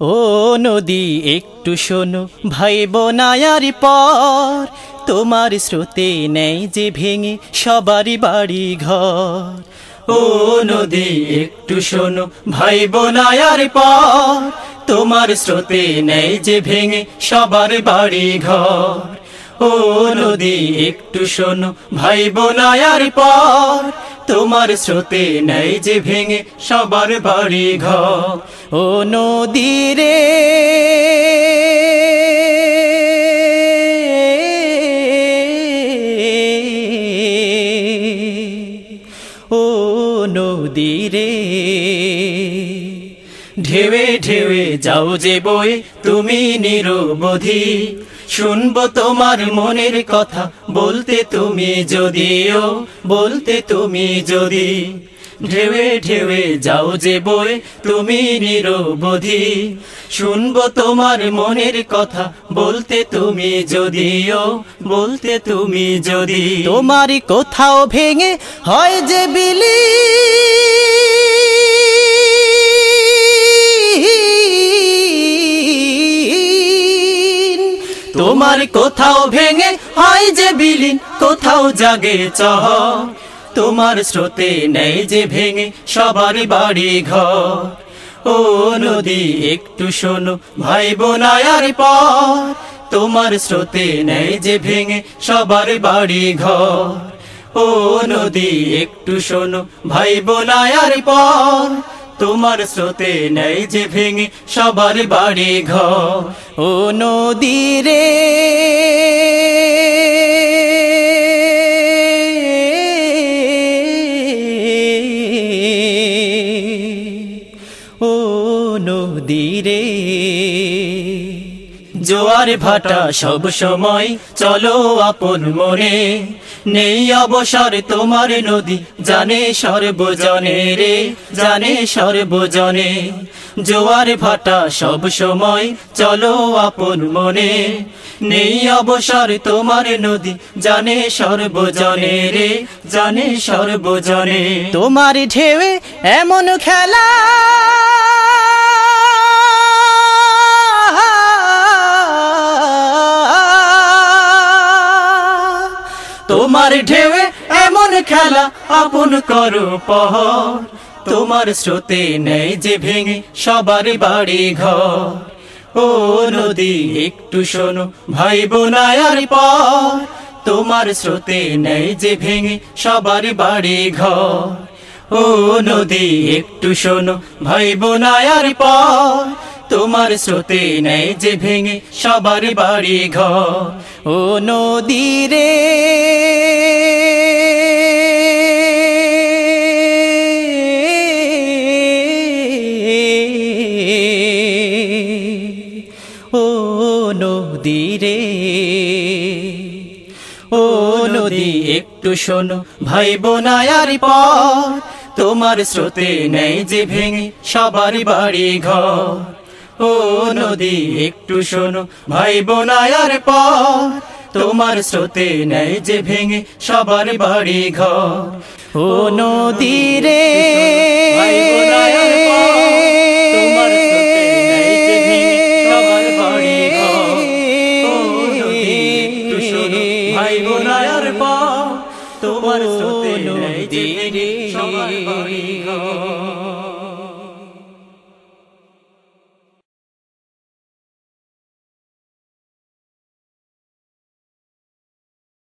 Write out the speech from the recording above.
ও নদী, একটু শোনো ভাই বোনায়ার পর। তোমার স্রোতে নেই যে ভেঙে সবারই বাড়ি ঘর ও নদী, একটু শোনো ভাই বোনায়ার পর। তোমার স্রোতে নেই যে ভেঙে সবার বাড়ি ঘর ও নদী, একটু শোনো ভাই বোনায়ার পর। তোমার স্রোতে নেই যে ভেঙে সবার বাড়ি ঘর ও নদী রে, ও নদী রে ঢেউে ঢেউে যাও যে বই তুমি নিরবধি। শুনব তোমার মনের কথা, বলতে তুমি যদিও, বলতে তুমি যদি। ঢেউে ঢেউে যাও যে বই তুমি নিরবধি। শুনব তোমার মনের কথা, বলতে তুমি যদিও, বলতে তুমি যদি। তোমার কোথাও ভেঙে হয় যে বিলি। তোমার কোথাও ভেঙে হয় যে বিলীন, কোথাও জাগে চহ। তোমার স্রোতে নেই যে ভেঙে সবার বাড়ি ঘর। ও নদী, একটু শোনো ভাই বোনায়ার পর তোমার স্রোতে নেই যে ভেঙে সবার বাড়ি ঘর। ও নদী, একটু শোনো ভাই বোনায়ার পর তোমার স্রোতে নেই যে ভেঙে সবার বাড়ি ঘর। ও নদী রে। ও নদী রে। জোয়ার ভাটা সব সময়, চলো আপন মনে। নেই অবসর তোমার নদী, জানে সর্বজনে রে, জানে সর্বজনে। জোয়ার ভাটা সব সময়, চলো আপন মনে। নেই অবসর তোমার নদী, জানে সর্বজনে রে, জানে সর্বজনে। তোমার ঢেউে এমন খেলা তোমার ঢেউে এমন খেলা আপন করো পহর তোমার স্রোতে নেই যে ভেঙে সবার বাড়ি ঘর। ও নদী, একটু শোনো ভাই বোনায়ার পর। তোমার স্রোতে নেই যে ভেঙে সবার বাড়ি ঘর। ও নদী, একটু শোনো ভাই বোনায়ার পর। তোমার স্রোতে নেই যে ভেঙে সবার বাড়ি ঘর। ও নদী রে নদী ও নদী, একটু শোনো, ভাই বোনায়ার পর তোমার স্রোতে নেই যে ভেঙে সবার বাড়ি ঘর। ও নদী, একটু শোনো, ভাই বোনায়ার পর তোমার স্রোতে নেই যে ভেঙে সবার বাড়ি ঘর। ও নদী রে। ছায়ার পর তোমার স্রোতে নদী সবার বাড়ি ঘর।